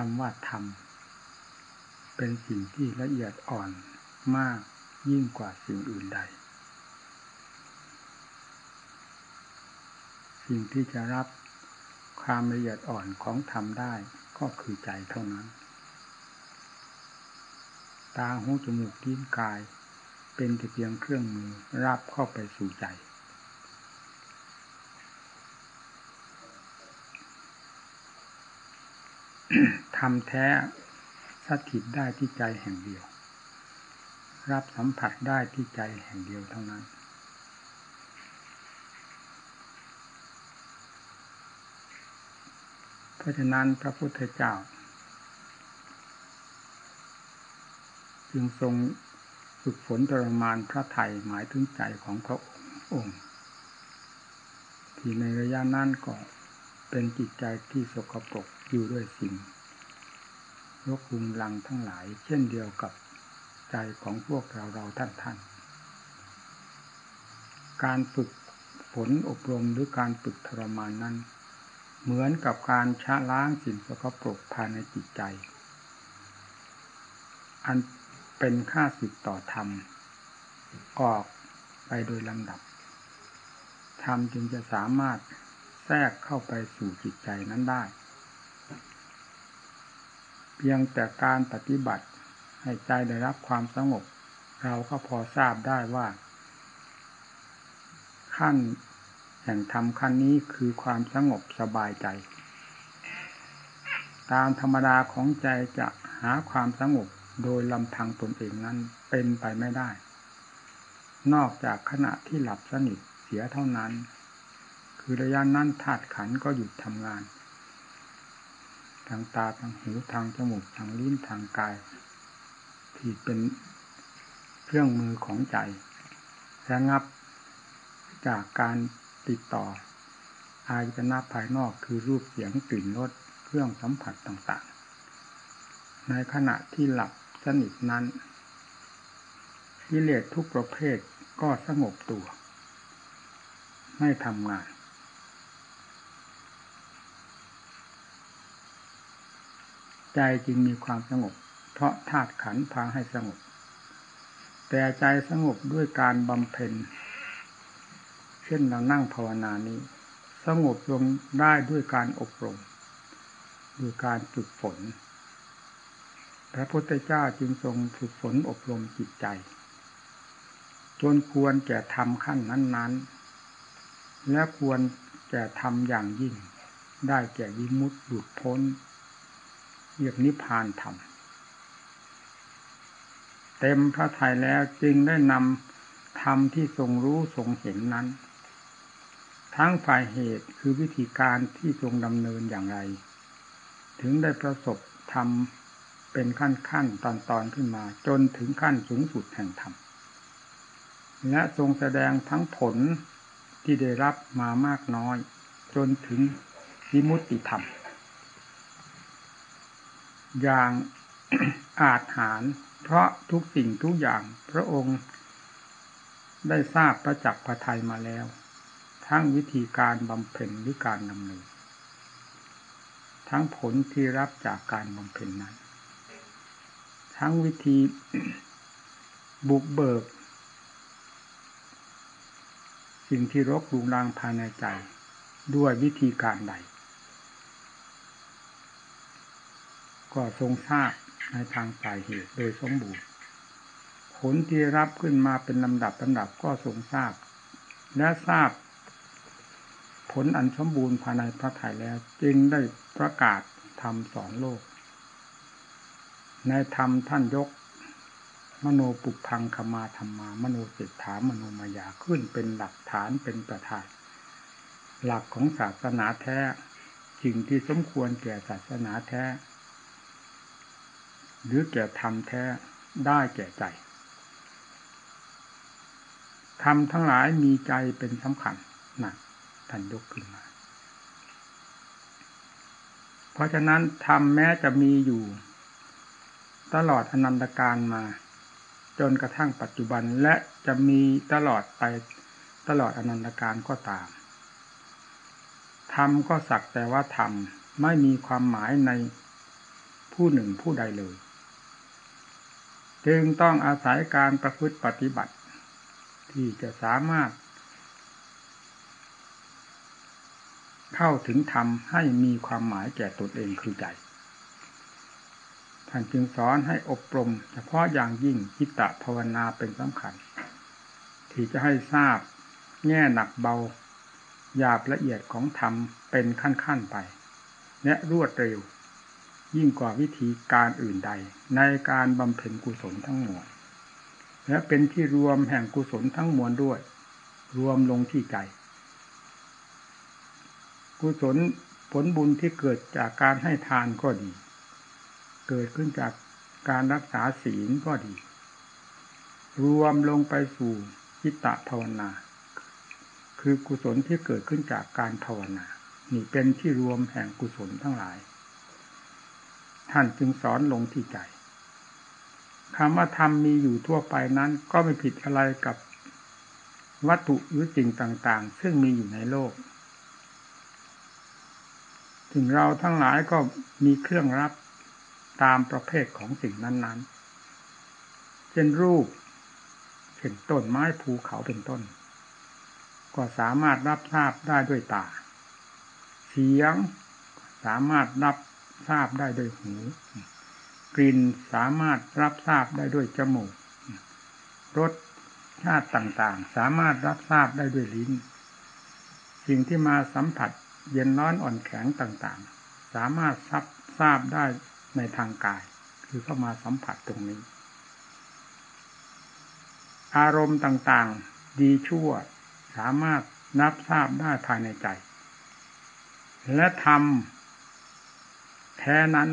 คำว่าธรรม เป็นสิ่งที่ละเอียดอ่อนมากยิ่งกว่าสิ่งอื่นใด สิ่งที่จะรับความละเอียดอ่อนของธรรมได้ก็คือใจเท่านั้น ตาหูจมูกลิ้นกายเป็นแต่เพียงเครื่องมือรับเข้าไปสู่ใจ ทำแท้สถิตได้ที่ใจแห่งเดียว รับสัมผัสได้ที่ใจแห่งเดียวเท่านั้น เพราะฉะนั้นพระพุทธเจ้า จึงทรงฝึกฝนทรมานพระไทยหมายถึงใจของพระองค์ ที่ในระยะนั้นก็ เป็นจิตใจที่สกปรกอยู่ด้วยสิ่งยกลุงลังทั้งหลาย เช่นเดียวกับใจของพวกเราเราท่านท่านการฝึกฝนอบรมหรือการฝึกทรมานนั้น เหมือนกับการชะล้างสิ่งสกปรกภายในจิตใจ อันเป็นค่าสิทต่อธรรม ออกไปโดยลำดับธรรมจึงจะสามารถ แทรกเข้าไปสู่จิตใจนั้นได้ เพียงแต่การปฏิบัติให้ใจได้รับความสงบ เราก็พอทราบได้ว่า ขั้นแห่งธรรมขั้นนี้คือความสงบสบายใจ ตามธรรมดาของใจจะหาความสงบโดยลำพังตนเองนั้นเป็นไปไม่ได้ นอกจากขณะที่หลับสนิทเสียเท่านั้น คือระยะนั้นธาตุขันก็หยุดทำงาน ทางตาทางหูทางจมูกทางลิ้นทางกายที่เป็นเครื่องมือของใจระงับจากการติดต่อ อายตนะภายนอกคือรูปเสียงกลิ่นรสเครื่องสัมผัสต่างๆ ในขณะที่หลับสนิทนั้นกิเลสทุกประเภทก็สงบตัว ไม่ทำงาน ใจจึงมีความสงบ เพราะธาตุขันพาให้สงบ แต่ใจสงบด้วยการบำเพ็ญ เช่นเรานั่งภาวนานี้ สงบลงได้ด้วยการอบรมด้วยการฝึกฝน พระพุทธเจ้าจึงทรงฝึกฝนอบรมจิตใจ จนควรแก่ทำขั้นนั้น ๆ และควรแก่ทำอย่างยิ่ง ได้แก่วิมุตติหลุดพ้น เรียกนิพพานธรรม เต็มพระทัยแล้วจึงได้นำธรรมที่ทรงรู้ทรงเห็นนั้น ทั้งฝ่ายเหตุคือวิธีการที่ทรงดำเนินอย่างไร ถึงได้ประสบธรรมเป็นขั้นขั้นตอนตอนขึ้นมา จนถึงขั้นสูงสุดแห่งธรรม และทรงแสดงทั้งผลที่ได้รับมามากน้อย จนถึงวิมุตติธรรม อย่างอาจหาร เพราะทุกสิ่งทุกอย่างพระองค์ได้ทราบประจักษ์พระทัยมาแล้ว ทั้งวิธีการบำเพ็ญหรือการดำเนินทั้งผลที่รับจากการบำเพ็ญนั้น ทั้งวิธีบุกเบิก สิ่งที่รกรุงรังภายในใจด้วยวิธีการใด ก็ทรงทราบในทางฝ่ายเหตุโดยสมบูรณ์ ผลที่รับขึ้นมาเป็นลำดับลำดับก็ทรงทราบ และทราบ ผลอันสมบูรณ์ภายในพระไถ่แล้ว จึงได้ประกาศธรรมสอนโลก ในธรรมท่านยก มโนปุพังคมาธรรมา มโนเศรษฐามโนมายาขึ้นเป็นหลักฐานเป็นประธาน หลักของศาสนาแท้สิ่งที่สมควรแก่ศาสนาแท้ หรือแก่ธรรมแท้ได้แก่ใจธรรมทั้งหลายมีใจเป็นสำคัญนะท่านยกขึ้นมา เพราะฉะนั้นธรรมแม้จะมีอยู่ ตลอดอนันตการมา จนกระทั่งปัจจุบันและจะมีตลอดไปตลอดอนันตการก็ตามธรรมก็สักแต่ว่าธรรมไม่มีความหมายในผู้หนึ่งผู้ใดเลย จึงต้องอาศัยการประพฤติปฏิบัติ ที่จะสามารถ เข้าถึงธรรมให้มีความหมายแก่ตนเองคือใจท่านจึงสอนให้อบรม เฉพาะอย่างยิ่งจิตตภาวนาเป็นสำคัญ ที่จะให้ทราบแง่หนักเบาหยาบละเอียดของธรรมเป็นขั้นๆไป และรวดเร็ว ยิ่งกว่าวิธีการอื่นใด ในการบำเพ็ญกุศลทั้งมวลและเป็นที่รวมแห่งกุศลทั้งมวลด้วย รวมลงที่ใจ กุศลผลบุญที่เกิดจากการให้ทานก็ดี เกิดขึ้นจากการรักษาศีลก็ดี รวมลงไปสู่จิตตภาวนา คือกุศลที่เกิดขึ้นจากการภาวนา นี่เป็นที่รวมแห่งกุศลทั้งหลาย ท่านจึงสอนลงที่ใจคำว่าธรรมมีอยู่ทั่วไปนั้น ก็ไม่ผิดอะไรกับวัตถุหรือสิ่งต่าง ๆ ซึ่งมีอยู่ในโลก ถึงเราทั้งหลายก็มีเครื่องรับตามประเภทของสิ่งนั้น ๆ เช่นรูป เช่นต้นไม้ภูเขาเป็นต้น ก็สามารถรับทราบได้ด้วยตา เสียงสามารถรับ ทราบได้ด้วยหู กลิ่นสามารถรับทราบได้ด้วยจมูกรสชาติต่างๆ สามารถรับทราบได้ด้วยลิ้น สิ่งที่มาสัมผัสเย็นร้อนอ่อนแข็งต่างๆ สามารถรับทราบได้ในทางกาย คือเข้ามาสัมผัสตรงนี้ อารมณ์ต่างๆ ดีชั่ว สามารถนับทราบได้ภายในใจ และทำ ท้นั้น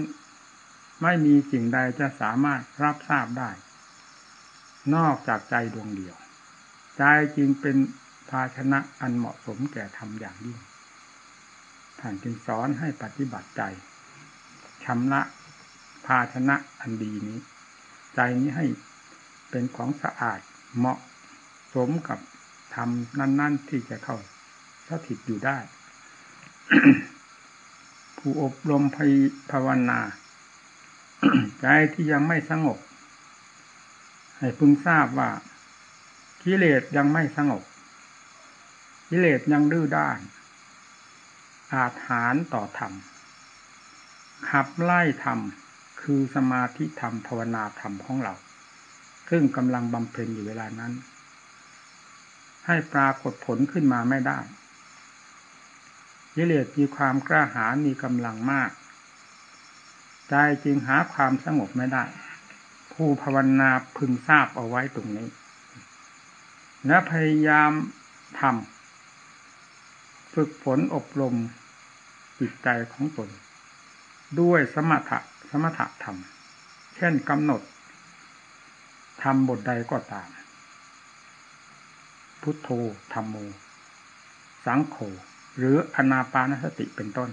ไม่มีสิ่งใดจะสามารถรับทราบได้ นอกจากใจดวงเดียว ใจจริงเป็นภาชนะอันเหมาะสมแก่ทำอย่างยิ่งท่านจึงสอนให้ปฏิบัติใจชำระภาชนะอันดีนี้ ใจนี้ให้เป็นของสะอาดเหมาะสมกับธรรมนั่น ๆ ที่จะเข้าสถิตอยู่ได้ ผู้อบรมภาวนา ใจที่ยังไม่สงบ ให้พึงทราบว่ากิเลสยังไม่สงบ กิเลสยังดื้อด้าน อาถานต่อธรรม ขับไล่ธรรม คือสมาธิธรรมภาวนาธรรมของเรา ซึ่งกำลังบำเพ็ญอยู่เวลานั้น ให้ปรากฏผลขึ้นมาไม่ได้ ยิเลสมีความกล้าหาญมีกำลังมาก ใจจึงหาความสงบไม่ได้ ผู้ภาวนาพึงทราบเอาไว้ตรงนี้ และพยายามทำฝึกฝนอบรมจิตใจของตน ด้วยสมถะสมถะธรรม เช่นกำหนดทำบทใดก็ตาม พุทโธธรรมโม สังโฆ หรืออนาปานสติเป็นต้น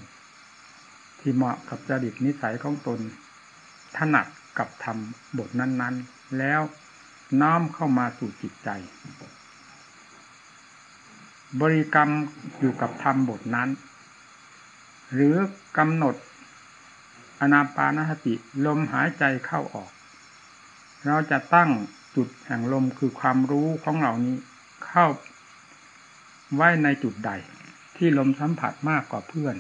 ที่เหมาะกับจริตนิสัยของตนถนัดกับธรรมบทนั้น ๆ แล้วน้อมเข้ามาสู่จิตใจ บริกรรมอยู่กับธรรมบทนั้น หรือกำหนดอนาปานสติลมหายใจเข้าออก เราจะตั้งจุดแห่งลมคือความรู้ของเหล่านี้เข้าไว้ในจุดใด ที่ลมสัมผัสมากกว่าเพื่อน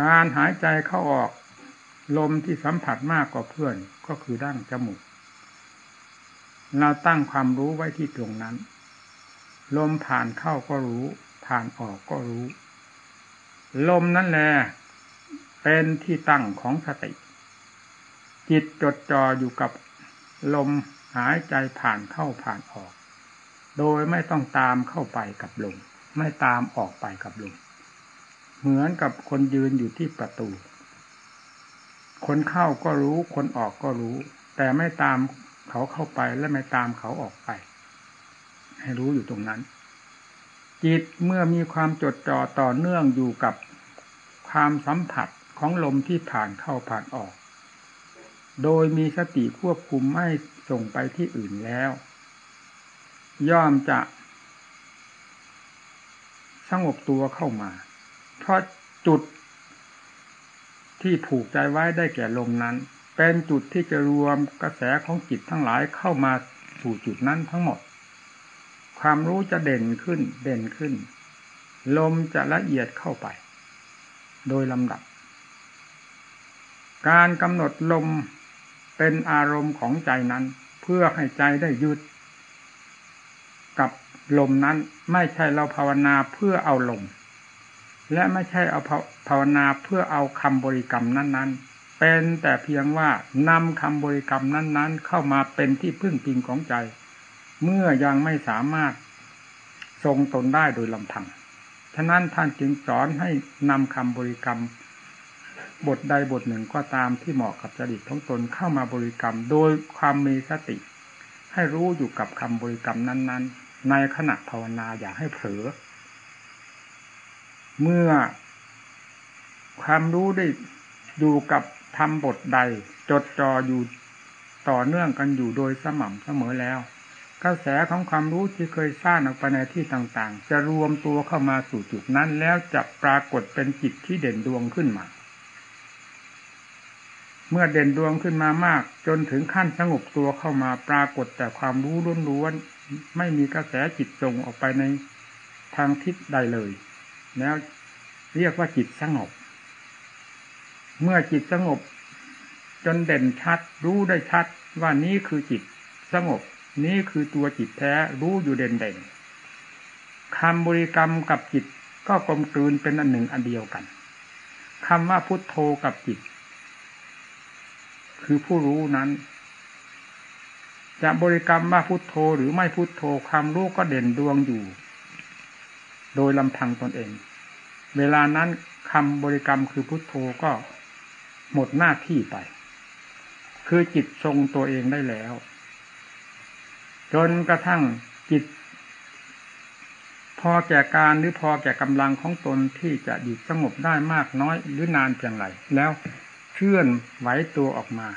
การหายใจเข้าออก ลมที่สัมผัสมากกว่าเพื่อนก็คือดั้งจมูก เราตั้งความรู้ไว้ที่ตรงนั้น ลมผ่านเข้าก็รู้ ผ่านออกก็รู้ ลมนั่นแหละเป็นที่ตั้งของสติ จิตจดจ่ออยู่กับลมหายใจผ่านเข้าผ่านออก โดยไม่ต้องตามเข้าไปกับลมไม่ตามออกไปกับลมเหมือนกับคนยืนอยู่ที่ประตู คนเข้าก็รู้คนออกก็รู้ แต่ไม่ตามเขาเข้าไปและไม่ตามเขาออกไป ให้รู้อยู่ตรงนั้น จิตเมื่อมีความจดจ่อต่อเนื่องอยู่กับความสัมผัสของลมที่ผ่านเข้าผ่านออก โดยมีสติควบคุมไม่ส่งไปที่อื่นแล้ว ย่อมจะสงบตัวเข้ามา เพราะจุดที่ผูกใจไว้ได้แก่ลมนั้น เป็นจุดที่จะรวมกระแสของจิตทั้งหลายเข้ามาสู่จุดนั้นทั้งหมด ความรู้จะเด่นขึ้น เด่นขึ้น ลมจะละเอียดเข้าไป โดยลำดับ การกำหนดลมเป็นอารมณ์ของใจนั้น เพื่อให้ใจได้ยึด ลมนั้นไม่ใช่เราภาวนาเพื่อเอาลม และไม่ใช่เอาภาวนาเพื่อเอาคำบริกรรมนั้นๆ เป็นแต่เพียงว่านำคำบริกรรมนั้น ๆ เข้ามาเป็นที่พึ่งพิงของใจ เมื่อยังไม่สามารถทรงตนได้โดยลำพังฉะนั้นท่านจึงสอนให้นำคำบริกรรม บทใดบทหนึ่งก็ตามที่เหมาะกับจริตของตนเข้ามาบริกรรม โดยความมีสติ ให้รู้อยู่กับคำบริกรรมนั้น ๆ ในขณะภาวนาอย่าให้เผลอ เมื่อความรู้ได้อยู่กับทำบทใด จดจ่ออยู่ต่อเนื่องกันอยู่โดยสม่ำเสมอแล้วกระแสของความรู้ที่เคยสร้างออกไปในที่ต่างๆ จะรวมตัวเข้ามาสู่จุดนั้นแล้วจะปรากฏเป็นจิตที่เด่นดวงขึ้นมา เมื่อเด่นดวงขึ้นมามาก จนถึงขั้นสงบตัวเข้ามาปรากฏแต่ความรู้ล้วน ไม่มีกระแสจิตส่งออกไปในทางทิศใดเลย แล้วเรียกว่าจิตสงบ เมื่อจิตสงบ จนเด่นชัด รู้ได้ชัดว่านี้คือจิตสงบ นี้คือตัวจิตแท้รู้อยู่เด่นเด่นคำบริกรรมกับจิตก็กลมกลืนเป็นอันหนึ่งอันเดียวกันคำว่าพุทโธกับจิต คือผู้รู้นั้น จะบริกรรมว่าพุทโธหรือไม่พุทโธความรู้ก็เด่นดวงอยู่ โดยลำพังตนเอง เวลานั้นคำบริกรรมคือพุทโธก็หมดหน้าที่ไป คือจิตทรงตัวเองได้แล้ว จนกระทั่งจิต พอแก่การหรือพอแก่กำลังของตนที่จะหยุดสงบได้มากน้อยหรือนานเพียงไรแล้วเคลื่อนไหวตัวออกมา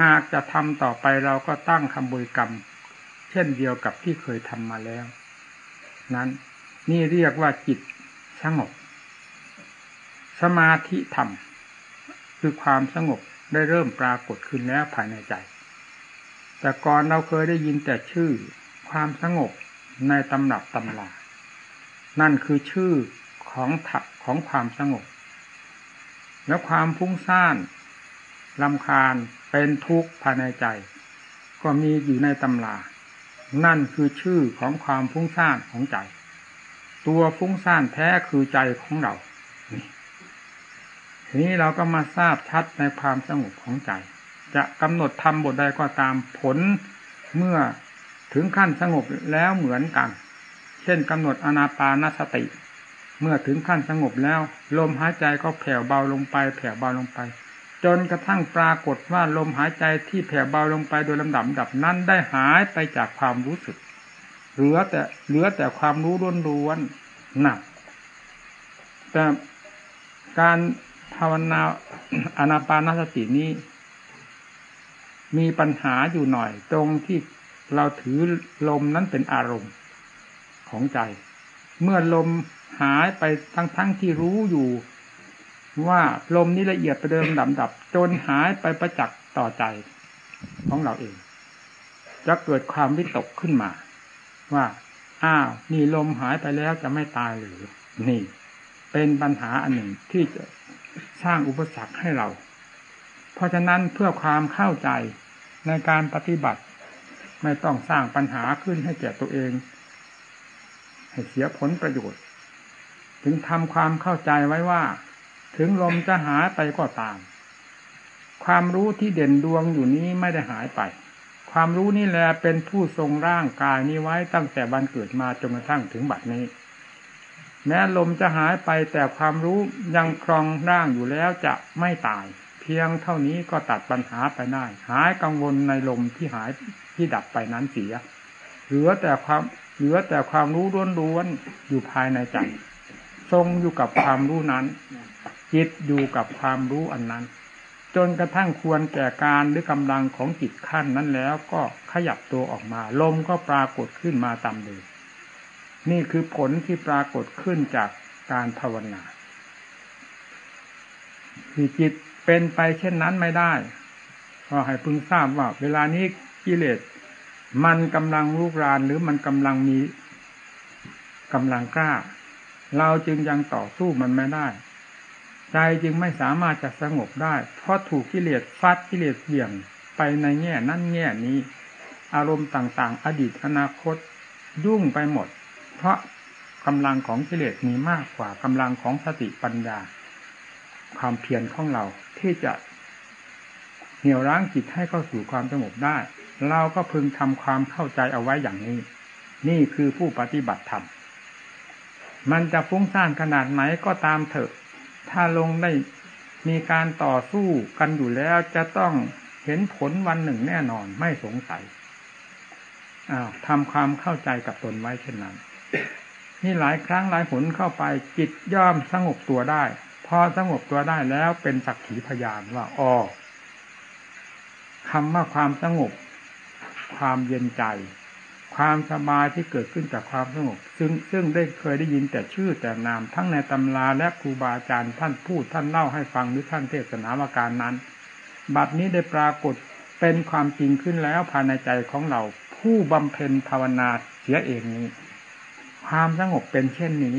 หากจะทำต่อไปเราก็ตั้งคำบริกรรม เช่นเดียวกับที่เคยทำมาแล้ว นั้นนี่เรียกว่าจิตสงบ สมาธิธรรม คือความสงบได้เริ่มปรากฏขึ้นแล้วภายในใจ แต่ก่อนเราเคยได้ยินแต่ชื่อความสงบในตำหนับตำลานั่นคือชื่อของถักของความสงบ และความพุ่งซ่านลำคาญ เป็นทุกข์ภายในใจ ก็มีอยู่ในตำรา นั่นคือชื่อของความฟุ้งซ่านของใจ ตัวฟุ้งซ่านแท้คือใจของเราทีนี้เราก็มาทราบชัดในความสงบของใจ จะกำหนดทำบทใดก็ตามผลเมื่อถึงขั้นสงบแล้วเหมือนกัน เช่นกำหนดอนาปานสติ เมื่อถึงขั้นสงบแล้ว ลมหายใจก็แผ่วเบาลงไป แผ่วเบาลงไป จนกระทั่งปรากฏว่าลมหายใจที่แผ่เบาลงไปโดยลำดับดับนั้นได้หายไปจากความรู้สึก เหลือแต่เหลือแต่ความรู้ล้วนๆหนัก แต่การภาวนาอนาปานสตินี้ มีปัญหาอยู่หน่อย ตรงที่เราถือลมนั้นเป็นอารมณ์ของใจ เมื่อลมหายไปทั้งๆทที่รู้อยู่ ว่าลมนี้ละเอียดไปเดิมดับดับจนหายไปประจักษ์ต่อใจของเราเอง จะเกิดความวิตกขึ้นมา ว่า อ้าวนี่ลมหายไปแล้วจะไม่ตายหรือ นี่ เป็นปัญหาอันหนึ่งที่จะสร้างอุปสรรคให้เรา เพราะฉะนั้นเพื่อความเข้าใจในการปฏิบัติ ไม่ต้องสร้างปัญหาขึ้นให้แก่ตัวเอง ให้เสียผลประโยชน์ ถึงทำความเข้าใจไว้ว่า ถึงลมจะหายไปก็ตาม ความรู้ที่เด่นดวงอยู่นี้ไม่ได้หายไป ความรู้นี่แหละเป็นผู้ทรงร่างกายนี้ไว้ตั้งแต่วันเกิดมาจนกระทั่งถึงบัดนี้ แม้ลมจะหายไปแต่ความรู้ยังครองร่างอยู่แล้วจะไม่ตาย เพียงเท่านี้ก็ตัดปัญหาไปได้ หายกังวลในลมที่หายที่ดับไปนั้นเสีย เหลือแต่ความเหลือแต่ความรู้ล้วนๆอยู่ภายในใจ ทรงอยู่กับความรู้นั้น จิตอยู่กับความรู้อันนั้น จนกระทั่งควรแก่การหรือกำลังของจิตขั้นนั้นแล้วก็ขยับตัวออกมา ลมก็ปรากฏขึ้นมาตามเดิมนี่คือผลที่ปรากฏขึ้นจากการภาวนาที่จิตเป็นไปเช่นนั้นไม่ได้ก็ให้พึงทราบว่า เวลานี้กิเลสมันกำลังลุกรานหรือมันกำลังมีกำลังกล้า เราจึงยังต่อสู้มันไม่ได้ ใจจึงไม่สามารถจะสงบได้ เพราะถูกกิเลสฟัดกิเลสเบี่ยงไปในแง่นั้นแง่นี้ อารมณ์ต่างๆ อดีตอนาคตยุ่งไปหมด เพราะกำลังของกิเลสมีมากกว่ากำลังของสติปัญญา ความเพียรของเราที่จะเหนี่ยวรั้งจิตให้เข้าสู่ความสงบได้ เราก็พึงทำความเข้าใจเอาไว้อย่างนี้ นี่คือผู้ปฏิบัติธรรมมันจะฟุ้งซ่านขนาดไหนก็ตามเถอะ ถ้าลงได้มีการต่อสู้กันอยู่แล้วจะต้องเห็นผลวันหนึ่งแน่นอนไม่สงสัยอ้าวทำความเข้าใจกับตนไว้เช่นนั้นนี่หลายครั้งหลายผลเข้าไปจิตย่อมสงบตัวได้ พอสงบตัวได้แล้วเป็นสักขีพยานว่าอ๋อคำว่าความสงบ ความเย็นใจ ความสบายที่เกิดขึ้นจากความสงบซึ่งซึ่งได้เคยได้ยินแต่ชื่อแต่นาม ทั้งในตำราและครูบาอาจารย์ท่านพูดท่านเล่าให้ฟังหรือท่านเทศนาวาการนั้น บัดนี้ได้ปรากฏเป็นความจริงขึ้นแล้วภายในใจของเราผู้บำเพ็ญภาวนาเสียเองนี้ ความสงบเป็นเช่นนี้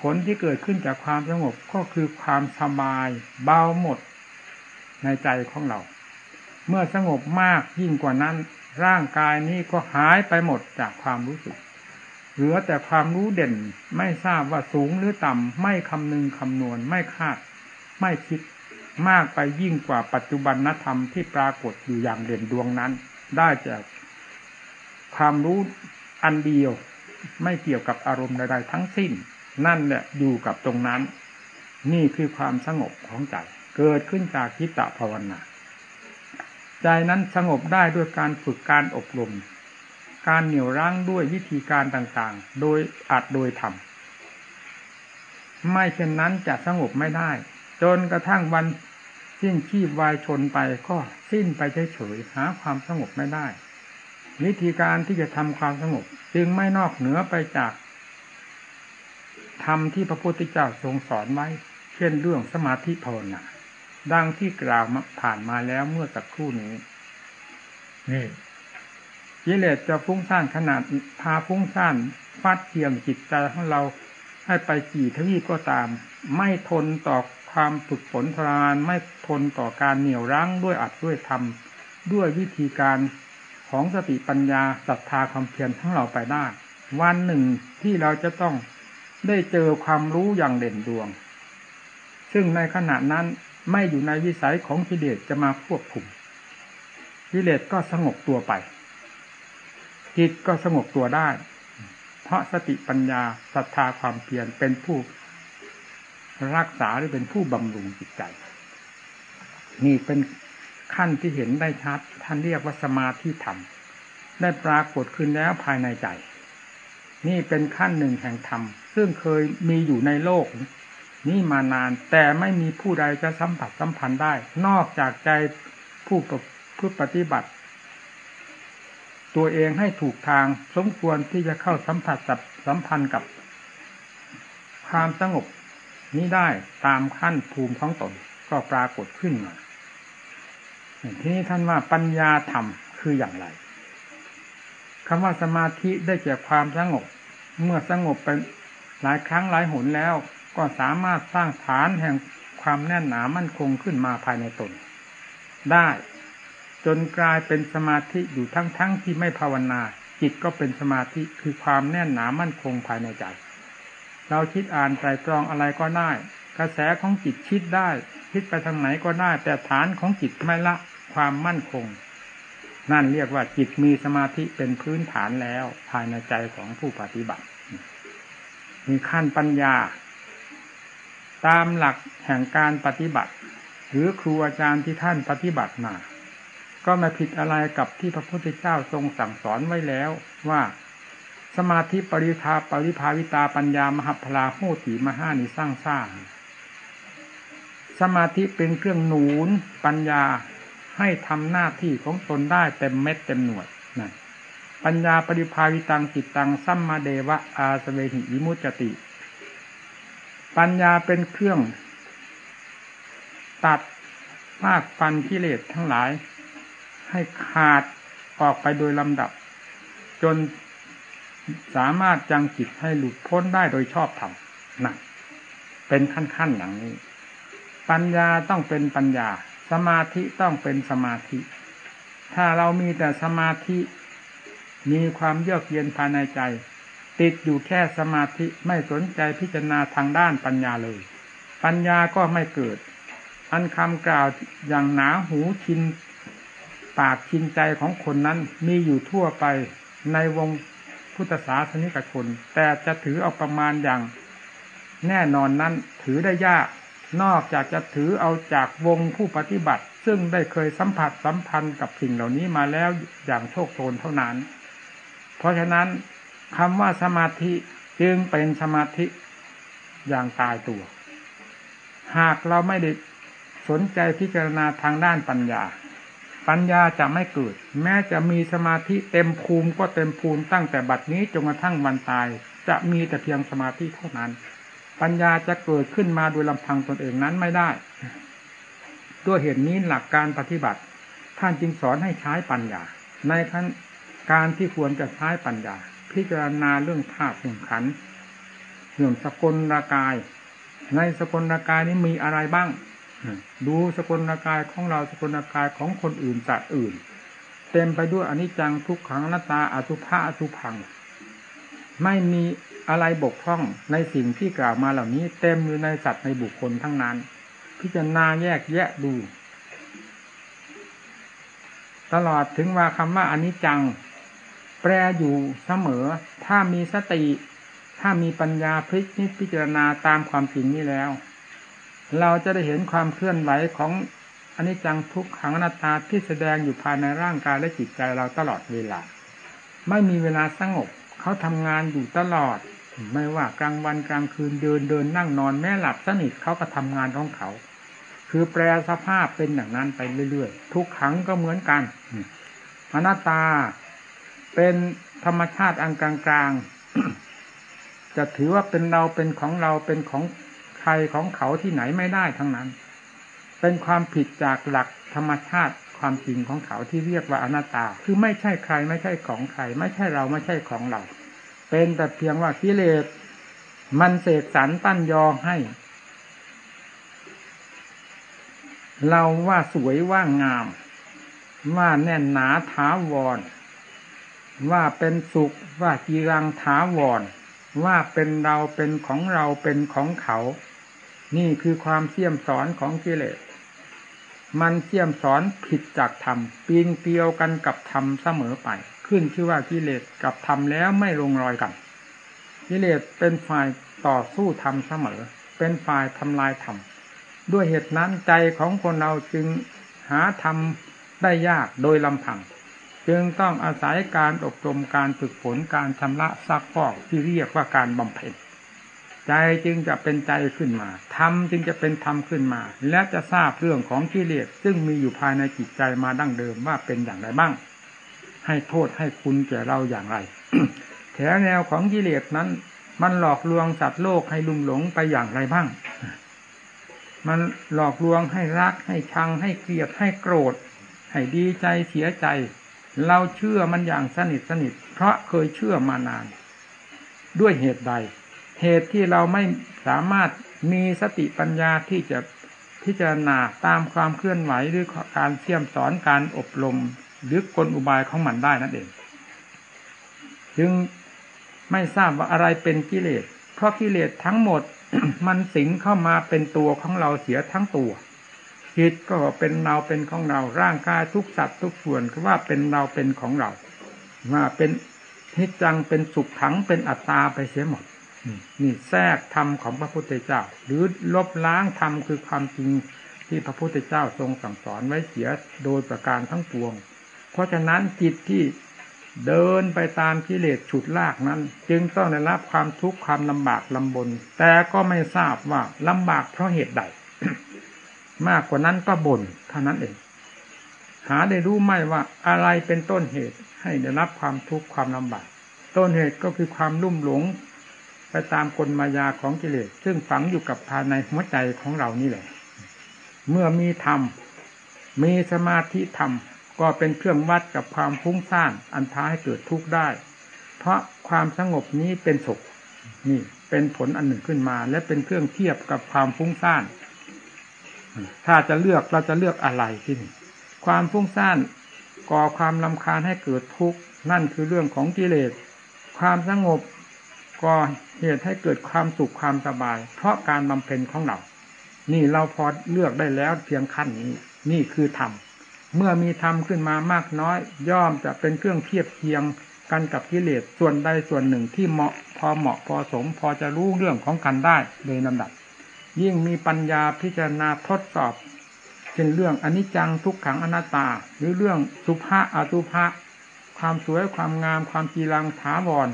ผลที่เกิดขึ้นจากความสงบก็คือความสบายเบาหมดในใจของเรา เมื่อสงบมากยิ่งกว่านั้น ร่างกายนี้ก็หายไปหมดจากความรู้สึก เหลือแต่ความรู้เด่นไม่ทราบว่าสูงหรือต่ำไม่คำนึงคำนวณไม่คาด ไม่คิดมากไปยิ่งกว่าปัจจุบันนธรรมที่ปรากฏอยู่อย่างเด่นดวงนั้น ได้จากความรู้อันเดียว ไม่เกี่ยวกับอารมณ์ใดๆทั้งสิ้น นั่นแหละอยู่กับตรงนั้น นี่คือความสงบของใจ เกิดขึ้นจากคิตตภาวนา ใจนั้นสงบได้ด้วยการฝึกการอบรม การเหนี่ยวรั้งด้วยวิธีการต่างๆ โดยอาจโดยทำไม่เช่นนั้นจะสงบไม่ได้ จนกระทั่งวันสิ้นชีพวายชนไปก็สิ้นไปเฉยๆหาความสงบไม่ได้ วิธีการที่จะทำความสงบ จึงไม่นอกเหนือไปจากธรรมที่พระพุทธเจ้าทรงสอนไว้ เช่นเรื่องสมาธิภาวนา ดังที่กล่าวผ่านมาแล้วเมื่อสักครู่นี้ นี่กิเลสจะฟุ้งซ่านขนาดพาฟุ้งซ่านฟาดเทียงจิตใจของเราให้ไปกี่ทวีก็ตาม ไม่ทนต่อความฝึกฝนทรานไม่ทนต่อการเหนี่ยวรั้งด้วยอัดด้วยทำด้วยวิธีการของสติปัญญาศรัทธาความเพียรทั้งเราไปได้วันหนึ่งที่เราจะต้องได้เจอความรู้อย่างเด่นดวง ซึ่งในขณะนั้น ไม่อยู่ในวิสัยของกิเลสจะมาควบคุมกิเลสก็สงบตัวไป จิตก็สงบตัวได้ เพราะสติปัญญาศรัทธาความเพียรเป็นผู้รักษาหรือเป็นผู้บำรุงจิตใจ นี่เป็นขั้นที่เห็นได้ชัด ท่านเรียกว่าสมาธิธรรม ได้ปรากฏขึ้นแล้วภายในใจ นี่เป็นขั้นหนึ่งแห่งธรรม ซึ่งเคยมีอยู่ในโลก นี่มานาน แต่ไม่มีผู้ใดจะสัมผัสสัมพันธ์ได้ นอกจากใจผู้ผู้ปฏิบัติ ตัวเองให้ถูกทางสมควรที่จะเข้าสัมผัสสัมพันธ์กับ ความสงบนี้ได้ตามขั้นภูมิของตนก็ปรากฏขึ้นมาทีนี้ท่านว่าปัญญาธรรมคืออย่างไรคำว่าสมาธิได้แก่ความสงบ เมื่อสงบไปหลายครั้งหลายหนแล้ว ก็สามารถสร้างฐานแห่งความแน่นหนามั่นคงขึ้นมาภายในตน ได้จนกลายเป็นสมาธิอยู่ทั้งๆทที่ไม่ภาวนา จิตก็เป็นสมาธิคือความแน่นหนามั่นคงภายในใจ เราคิดอ่านใจตรองอะไรก็ได้ กระแสของจิตคิดได้ คิดไปทางไหนก็ได้ แต่ฐานของจิตไม่ละความมั่นคง นั่นเรียกว่าจิตมีสมาธิเป็นพื้นฐานแล้วภายในใจของผู้ปฏิบัติ มีขั้นปัญญา ตามหลักแห่งการปฏิบัติ หรือครูอาจารย์ที่ท่านปฏิบัติมา ก็ไม่ผิดอะไรกับที่พระพุทธเจ้าทรงสั่งสอนไว้แล้วว่าสมาธิปริทาปริภาวิตาปัญญามหพลาโหติมหานิสร้างสร้าง สมาธิเป็นเครื่องหนุนปัญญาให้ทำหน้าที่ของตนได้เต็มเม็ดเต็มหน่วยนะปัญญาปริภาวิตังจิตตังสัมมาเดวะอาสเวหิอิมุจติ ปัญญาเป็นเครื่อง ตัดมากฟันกิเลสทั้งหลาย ให้ขาดออกไปโดยลำดับ จนสามารถจังจิตให้หลุดพ้นได้โดยชอบธรรมนั่นเป็นขั้นๆอย่างนี้ ปัญญาต้องเป็นปัญญา สมาธิต้องเป็นสมาธิ ถ้าเรามีแต่สมาธิ มีความเยือกเย็นภายในใจ ติดอยู่แค่สมาธิไม่สนใจพิจารณาทางด้านปัญญาเลย ปัญญาก็ไม่เกิด อันคำกล่าวอย่างหนาหูชินปากชินใจของคนนั้นมีอยู่ทั่วไปในวงพุทธศาสนิกชน แต่จะถือเอาประมาณอย่างแน่นอนนั้นถือได้ยาก นอกจากจะถือเอาจากวงผู้ปฏิบัติ ซึ่งได้เคยสัมผัสสัมพันธ์กับสิ่งเหล่านี้มาแล้วอย่างโชคโชนเท่านั้น เพราะฉะนั้น คำว่าสมาธิจึงเป็นสมาธิอย่างตายตัว หากเราไม่ได้สนใจพิจารณาทางด้านปัญญา ปัญญาจะไม่เกิด แม้จะมีสมาธิเต็มภูมิก็เต็มภูมิตั้งแต่บัดนี้จนกระทั่งวันตาย จะมีแต่เพียงสมาธิเท่านั้น ปัญญาจะเกิดขึ้นมาโดยลำพังตนเองนั้นไม่ได้ ด้วยเหตุนี้หลักการปฏิบัติ ท่านจึงสอนให้ใช้ปัญญา ในขั้นการที่ควรจะใช้ปัญญา พิจารณาเรื่องธาตุสิ่งขันเรื่องสกลรากาย ในสกลรากายนี้มีอะไรบ้าง ดูสกลรากายของเราสกลรากายของคนอื่นจัดอื่น เต็มไปด้วยอนิจจังทุกขังนัตตาอสุภะอสุพัง ไม่มีอะไรบกพร่องในสิ่งที่กล่าวมาเหล่านี้ เต็มอยู่ในสัตว์ในบุคคลทั้งนั้น พิจารณาแยกแยะดู ตลอดถึงว่าคำว่าอนิจจัง แปรอยู่เสมอ ถ้ามีสติ ถ้ามีปัญญาพลิกนิพพิจารณาตามความจริงนี้แล้ว เราจะได้เห็นความเคลื่อนไหวของอนิจจังทุกขังอนัตตาที่แสดงอยู่ภายในร่างกายและจิตใจเราตลอดเวลา ไม่มีเวลาสงบเขาทำงานอยู่ตลอด ไม่ว่ากลางวันกลางคืนเดินเดินนั่งนอนแม้หลับสนิทเขาก็ทำงานของเขา คือแปลสภาพเป็นอย่างนั้นไปเรื่อยๆ ทุกขังก็เหมือนกันอนัตตา เป็นธรรมชาติอันกลางๆ จะถือว่าเป็นเราเป็นของเราเป็นของใครของเขาที่ไหนไม่ได้ทั้งนั้น เป็นความผิดจากหลักธรรมชาติความจริงของเขาที่เรียกว่าอนัตตา คือไม่ใช่ใครไม่ใช่ของใคร ไม่ใช่เราไม่ใช่ของเรา เป็นแต่เพียงว่ากิเลสมันเสกสรรตั้นยอให้ เราว่าสวยว่างาม ว่าแน่นหนาถาวร ว่าเป็นสุขว่ากีรังถาวร ว่าเป็นเราเป็นของเราเป็นของเขา นี่คือความเสี่ยมสอนของกิเลส มันเสี่ยมสอนผิดจากธรรมปีนเตียวกันกับธรรมเสมอไป ขึ้นชื่อว่ากิเลสกับธรรมแล้วไม่ลงรอยกัน กิเลสเป็นฝ่ายต่อสู้ธรรมเสมอ เป็นฝ่ายทำลายธรรมด้วยเหตุนั้นใจของคนเราจึงหาธรรมได้ยากโดยลำพัง จึงต้องอาศัยการอบรมการฝึกฝนการชำระซักฟอกที่เรียกว่าการบำเพ็ญใจจึงจะเป็นใจขึ้นมาธรรมจึงจะเป็นธรรมขึ้นมา และจะทราบเรื่องของกิเลสซึ่งมีอยู่ภายในจิตใจมาดั้งเดิมว่าเป็นอย่างไรบ้าง ให้โทษให้คุณแก่เราอย่างไรแถวแนวของกิเลสนั้น มันหลอกลวงสัตว์โลกให้ลุ่มหลงไปอย่างไรบ้าง มันหลอกลวงให้รักให้ชังให้เกลียดให้โกรธ ให้ดีใจเสียใจ เราเชื่อมันอย่างสนิทสนิท เพราะเคยเชื่อมานาน ด้วยเหตุใด เหตุที่เราไม่สามารถมีสติปัญญาที่จะพิจารณาตามความเคลื่อนไหวหรือการเสี่ยมสอนการอบรมหรือกลอุบายของมันได้นั่นเอง จึงไม่ทราบว่าอะไรเป็นกิเลส เพราะกิเลสทั้งหมดมันสิงเข้ามาเป็นตัวของเราเสียทั้งตัว จิตก็เป็นเราเป็นของเรา ร่างกายทุกสัตว์ทุกส่วนก็ว่าเป็นเราเป็นของเรา ว่าเป็นทิจังเป็นสุขขังเป็นอัตตาไปเสียหมดนี่แทรกธรรมของพระพุทธเจ้า หรือลบล้างธรรมคือความจริงที่พระพุทธเจ้าทรงสั่งสอนไว้เสียโดยประการทั้งปวง เพราะฉะนั้นจิตที่เดินไปตามกิเลสฉุดลากนั้น จึงต้องได้รับความทุกข์ความลำบากลำบน แต่ก็ไม่ทราบว่าลำบากเพราะเหตุใด มากกว่านั้นก็บ่นเท่านั้นเอง หาได้รู้ไหมว่าอะไรเป็นต้นเหตุให้ได้รับความทุกข์ความลำบาก ต้นเหตุก็คือความลุ่มหลง ไปตามกลมายาของกิเลส ซึ่งฝังอยู่กับภายในหัวใจของเรานี่แหละ เมื่อมีธรรม มีสมาธิธรรม ก็เป็นเครื่องวัดกับความฟุ้งซ่าน อันท้าให้เกิดทุกข์ได้ เพราะความสงบนี้เป็นสุข นี่เป็นผลอันหนึ่งขึ้นมา และเป็นเครื่องเทียบกับความฟุ้งซ่าน ถ้าจะเลือกเราจะเลือกอะไรที่นี่ความฟุ้งซ่านก่อความลำคาญให้เกิดทุกข์นั่นคือเรื่องของกิเลส ความสงบก่อเหตุให้เกิดความสุขความสบาย เพราะการบำเพ็ญของเรา นี่เราพอเลือกได้แล้วเพียงขั้นนี้ นี่คือธรรม เมื่อมีธรรมขึ้นมามากน้อย ย่อมจะเป็นเครื่องเทียบเคียงกันกับกิเลสส่วนใดส่วนหนึ่งที่เหมาะพอเหมาะพอสม พอจะรู้เรื่องของกันได้โดยลำดับ ยิ่งมีปัญญาพิจารณาทดสอบเช่นเรื่องอนิจจังทุกขังอนัตตา หรือเรื่องสุภาอสุภาความสวยความงามความจีรังถาวร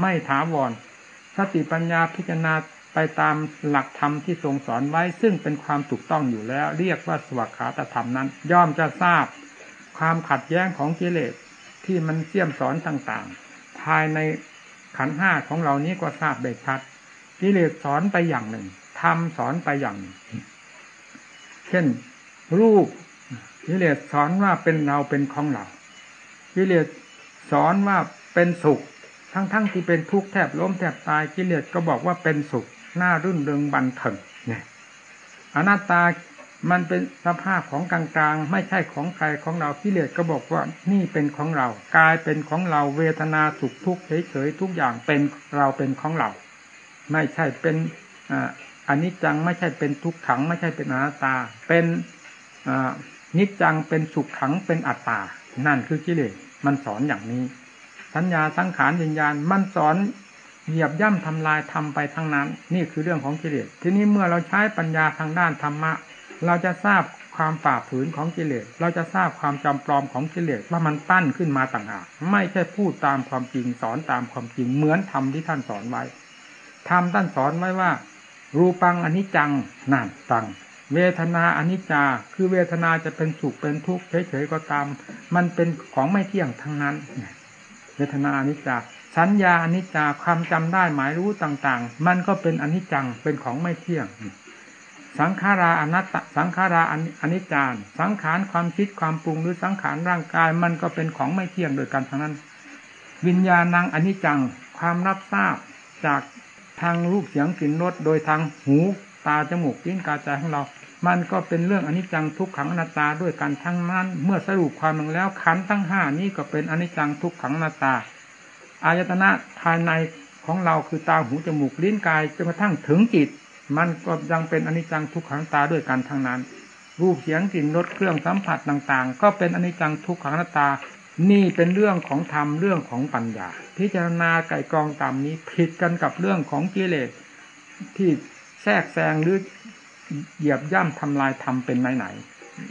ไม่ถาวรสติปัญญาพิจารณาไปตามหลักธรรมที่ทรงสอนไว้ ซึ่งเป็นความถูกต้องอยู่แล้ว เรียกว่าสวัขาตธรรมนั้น ย่อมจะทราบความขัดแย้งของกิเลสที่มันเสี่ยมสอนต่างๆ ภายในขันห้าของเรานี้ก็ทราบได้ชัดกิเลสสอนไปอย่างหนึ่ง ธรรมสอนไปอย่าง เช่น รูปกิเลสสอนว่าเป็นเราเป็นของเรากิเลสสอนว่าเป็นสุข ทั้งๆทที่เป็นทุกข์แทบล้มแทบตายกิเลสก็บอกว่าเป็นสุขน่ารื่นเริงบันเทิงเนี่ยอนัตตามันเป็นสภาพของกลางๆ ไม่ใช่ของใครของเรากิเลสก็บอกว่านี่เป็นของเรากายเป็นของเราเวทนาสุขทุกข์เฉยๆทุกอย่างเป็นเราเป็นของเรา ไม่ใช่เป็น อันนี้จังไม่ใช่เป็นทุกขัง ไม่ใช่เป็นอนัตตา เป็นนิจจังเป็นสุขขังเป็นอัตตา นั่นคือกิเลสมันสอนอย่างนี้ สัญญาสังขารวิญญาณมันสอนเหยียบย่ำทำลายทำไปทั้งนั้น นี่คือเรื่องของกิเลสทีนี้เมื่อเราใช้ปัญญาทางด้านธรรมะ เราจะทราบความฝ่าฝืนของกิเลส เราจะทราบความจำปลอมของกิเลสว่ามันปั้นขึ้นมาต่างหากไม่ใช่พูดตามความจริงสอนตามความจริงเหมือนธรรมที่ท่านสอนไว้ธรรมท่านสอนไว้ว่า รูปังอนิจจังนั่นตัง เวทนาอนิจจา คือเวทนาจะเป็นสุขเป็นทุกข์เฉยๆก็ตาม มันเป็นของไม่เที่ยงทั้งนั้น เวทนาอนิจจา สัญญาอนิจจาความจำได้หมายรู้ต่างๆ มันก็เป็นอนิจจังเป็นของไม่เที่ยง สังขาราอนัตตสังขาราอนิจจารสังขารความคิดความปรุงหรือสังขารร่างกาย มันก็เป็นของไม่เที่ยงโดยกันทั้งนั้น วิญญาณังอนิจจังความรับทราบจาก ทางรูปเสียงกลิ่นรสโดยทางหูตาจมูกลิ้นกายใจของเรา มันก็เป็นเรื่องอนิจจังทุกขังอนัตตาด้วยกันทั้งนั้น เมื่อสรุปความลงแล้วขันทั้งห้านี้ก็เป็นอนิจจังทุกขังอนัตตา อายตนะภายในของเราคือตาหูจมูกลิ้นกายจนกระทั่งถึงจิต มันก็ยังเป็นอนิจจังทุกขังตาด้วยกันทั้งนั้น รูปเสียงกลิ่นรสเครื่องสัมผัสต่างๆ ก็เป็นอนิจจังทุกขังอนัตตา นี่เป็นเรื่องของธรรมเรื่องของปัญญา พิจารณาไก่กองตามนี้ผิดกันกับเรื่องของกิเลสที่แทรกแซงหรือเหยียบย่ำทำลายทำเป็นไหนไหน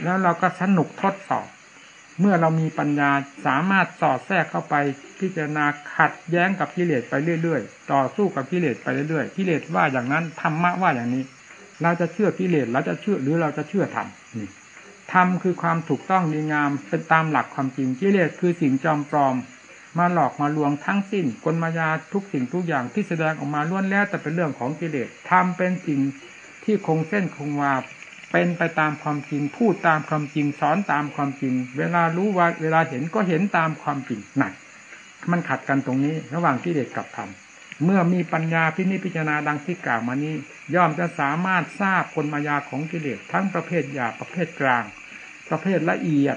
แล้วเราก็สนุกทดสอบ เมื่อเรามีปัญญาสามารถสอดแทรกเข้าไป พิจารณาขัดแย้งกับกิเลสไปเรื่อยๆ ต่อสู้กับกิเลสไปเรื่อยๆกิเลสว่าอย่างนั้นธรรมะว่าอย่างนี้ เราจะเชื่อกิเลสเราจะเชื่อหรือเราจะเชื่อธรรม ธรรมคือความถูกต้องดีงามเป็นตามหลักความจริงกิเลสคือสิ่งจอมปลอม มาหลอกมาลวงทั้งสิ้นกลมายาทุกสิ่งทุกอย่างที่แสดงออกมาล้วนแล้วแต่เป็นเรื่องของกิเลสทำเป็นสิ่งที่คงเส้นคงวาเป็นไปตามความจริงพูดตามความจริงสอนตามความจริง เวลารู้ว่าเวลาเห็นก็เห็นตามความจริงหนักมันขัดกันตรงนี้ ระหว่างที่เด็กกับธรรมเมื่อมีปัญญาพินิจพิจารณาดังที่กล่าวมานี้ ย่อมจะสามารถทราบกลมายาของกิเลสทั้งประเภทหยาประเภทกลาง ประเภทละเอียด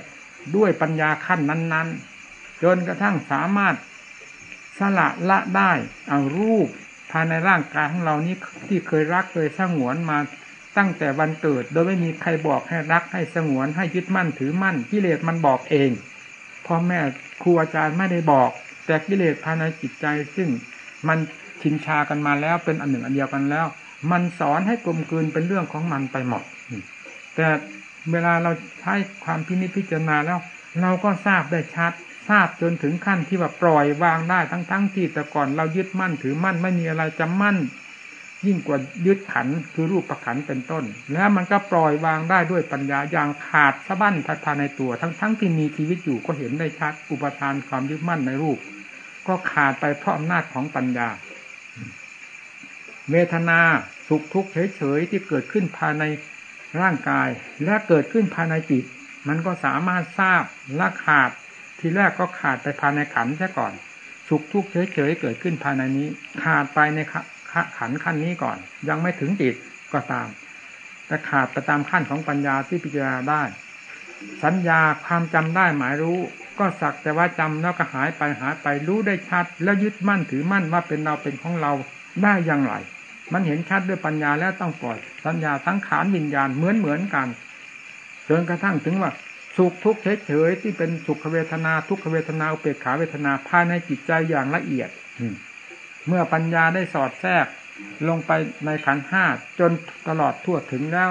ด้วยปัญญาขั้นนั้น ๆ จนกระทั่งสามารถสละละได้เอารูปภายในร่างกายของเรานี้ที่เคยรักเคยสงวนมาตั้งแต่วันเกิด โดยไม่มีใครบอกให้รักให้สงวนให้ยึดมั่นถือมั่นกิเลสมันบอกเองพ่อแม่ครูอาจารย์ไม่ได้บอก แต่กิเลสภายในจิตใจ ซึ่งมันชินชากันมาแล้วเป็นอันหนึ่งอันเดียวกันแล้ว มันสอนให้กลมกลืนเป็นเรื่องของมันไปหมดแต่ เวลาเราใช้ความพินิจพิจารณาแล้ว เราก็ทราบได้ชัด ทราบจนถึงขั้นที่ว่าปล่อยวางได้ทั้งๆทที่แต่ก่อนเรายึดมั่นถือมั่นไม่มีอะไรจะมั่น ยิ่งกว่ายึดขันคือรูปประขันเป็นต้น แล้วมันก็ปล่อยวางได้ด้วยปัญญาอย่างขาดสะบั้นพัฒนาในตัวทั้งๆทที่มีชีวิตอยู่ก็เห็นได้ชัด อุปทานความยึดมั่นในรูป ก็ขาดไปเพราะอำนาจของปัญญาเวทนาสุขทุกข์เฉยๆที่เกิดขึ้นภายใน ร่างกายและเกิดขึ้นภายในจิต มันก็สามารถทราบละขาด ทีแรกก็ขาดไปภายในขันซะก่อน สุขทุกข์เฉยๆเกิดขึ้นภายในนี้ ขาดไปในขันขั้นนี้ก่อน ยังไม่ถึงจิตก็ตาม แต่ขาดไปตามขั้นของปัญญาที่พิจารณาได้ สัญญาความจำได้หมายรู้ ก็สักแต่ว่าจำแล้วก็หายไปหายไปรู้ได้ชัด แล้วยึดมั่นถือมั่นว่าเป็นเราเป็นของเราได้อย่างไร มันเห็นชัดด้วยปัญญาแล้วต้องปล่อย สัญญาทั้งขานวิญญาณเหมือนเหมือนกันจนกระทั่งถึงว่าสุขทุกข์เฉยๆที่เป็นสุขเวทนาทุกขเวทนาอุเบกขาเวทนาภายในจิตใจอย่างละเอียดเมื่อปัญญาได้สอดแทรกลงไปในขันห้าจนตลอดทั่วถึงแล้ว